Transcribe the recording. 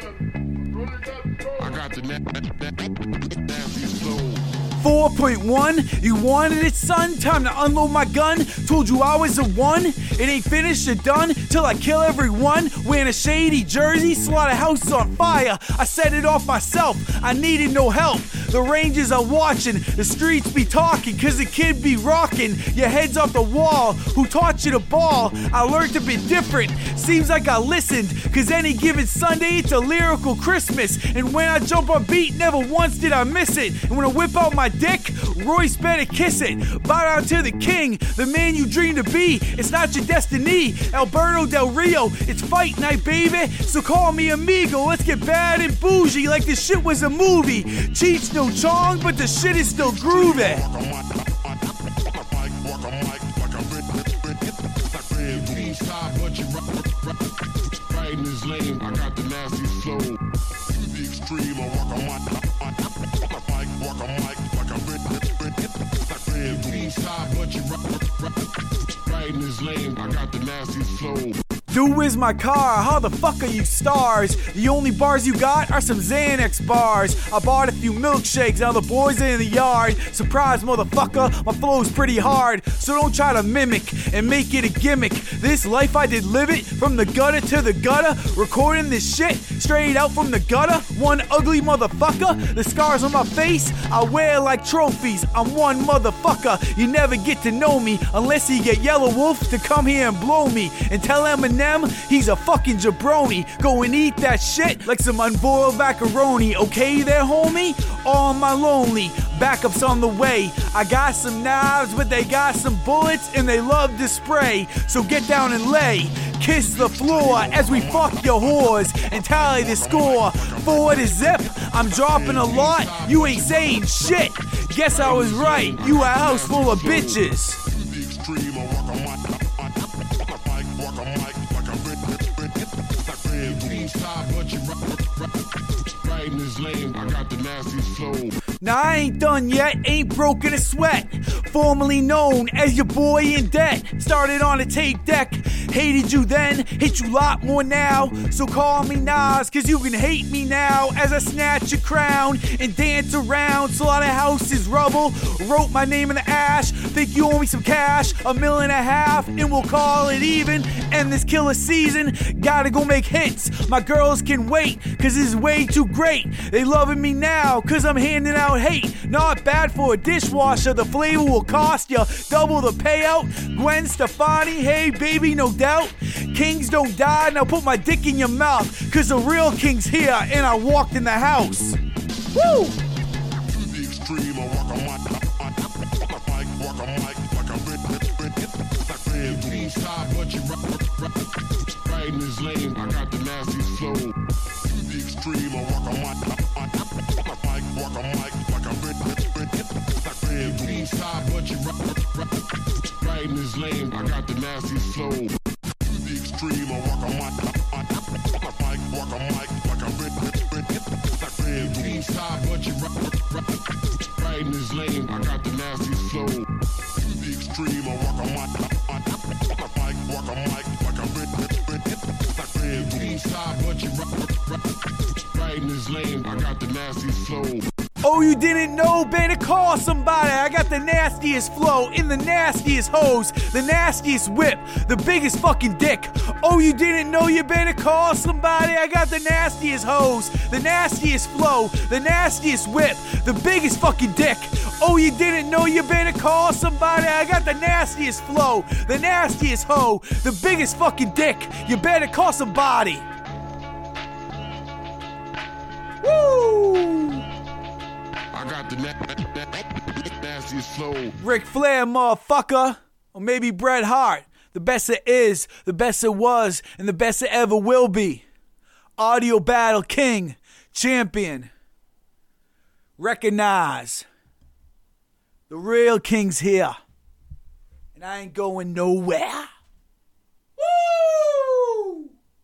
I got the na- na- na- nastiest flow. 4.1, you wanted it, son? Time to unload my gun. Told you I was the one. It ain't finished or done till I kill everyone. Wearing a shady jersey, slaughterhouse on fire. I set it off myself, I needed no help. The rangers are watching, the streets be talking, cause the kid be rocking. Your head's off the wall. Who taught you to ball? I learned to be different. Seems like I listened, cause any given Sunday it's a lyrical Christmas. And when I on beat, never once did I miss it. And when I whip out my dick, Royce better kiss it. Bow down to the king, the man you dream to be. It's not your destiny, Alberto Del Rio. It's fight night, baby. So call me amigo. Let's get bad and bougie like this shit was a movie. Cheech no chong, but the shit is still groovy. I got the nastiest flow. The extreme, I walk on my mic, walk on mic like I'm red, red, side, but you rock, riding this lane, I got the nastiest flow. Dude, where's my car? How the fuck are you stars? The only bars you got are some Xanax bars. I bought a few milkshakes, now the boys are in the yard. Surprise, motherfucker, my flow's pretty hard. So don't try to mimic and make it a gimmick. This life I did live it from the gutter to the gutter. Recording this shit straight out from the gutter. One ugly motherfucker. The scars on my face I wear like trophies. I'm one motherfucker. You never get to know me unless you get Yellow Wolf to come here and blow me and tell Eminem he's a fucking jabroni. Go and eat that shit like some unboiled macaroni. Okay, there, homie? All my lonely. Backups on the way. I got some knives, but they got some bullets and they love to spray. So get down and lay. Kiss the floor as we fuck your whores and tally the score. Forward is zip. I'm dropping a lot. You ain't saying shit. Guess I was right. You a house full of bitches. Lane, I got the nastiest flow. Now I ain't done yet, ain't broken a sweat. Formerly known as your boy in debt. Started on a tape deck, hated you then, hate you a lot more now. So call me Nas, cause you can hate me now as I snatch your crown and dance around. Slaughterhouse's rubble, wrote my name in the ash. Think you owe me some cash, a million and a half, and we'll call it even. End this killer season, gotta go make hits. My girls can wait, cause this is way too great. They loving me now, cause I'm handing out hate. Not bad for a dishwasher, the flavor will cost ya double the payout. Gwen Stefani, hey baby, no Kings don't die, now put my dick in your mouth, cause the real king's here, and I walked in the house. Woo! Lane, I got the nastiest flow. Extreme, I walk on my mic, walk on mic like I'm red, red, red, red, side, but you riding this lane, I got the nastiest flow. To the extreme, I walk on my mic, walk on mic like I'm red, red, red, side, but you riding this lane, I got the nastiest flow. To the extreme, I walk on my mic, walk on mic like I'm red, red, red, red, side, but you riding this lane, I got the nastiest flow. Oh, you didn't know? Better call somebody. I got the nastiest flow in the nastiest hose, the nastiest whip, the biggest fucking dick. Oh, you didn't know? You better call somebody. I got the nastiest hose, the nastiest flow, the nastiest whip, the biggest fucking dick. Oh, you didn't know? You better call somebody. I got the nastiest flow, the nastiest hoe, the biggest fucking dick. You better call somebody. The na- na- na- nastiest flow. Ric Flair, motherfucker. Or maybe Bret Hart. The best it is, the best it was, and the best it ever will be. Audio Battle King, champion. Recognize. The real king's here. And I ain't going nowhere.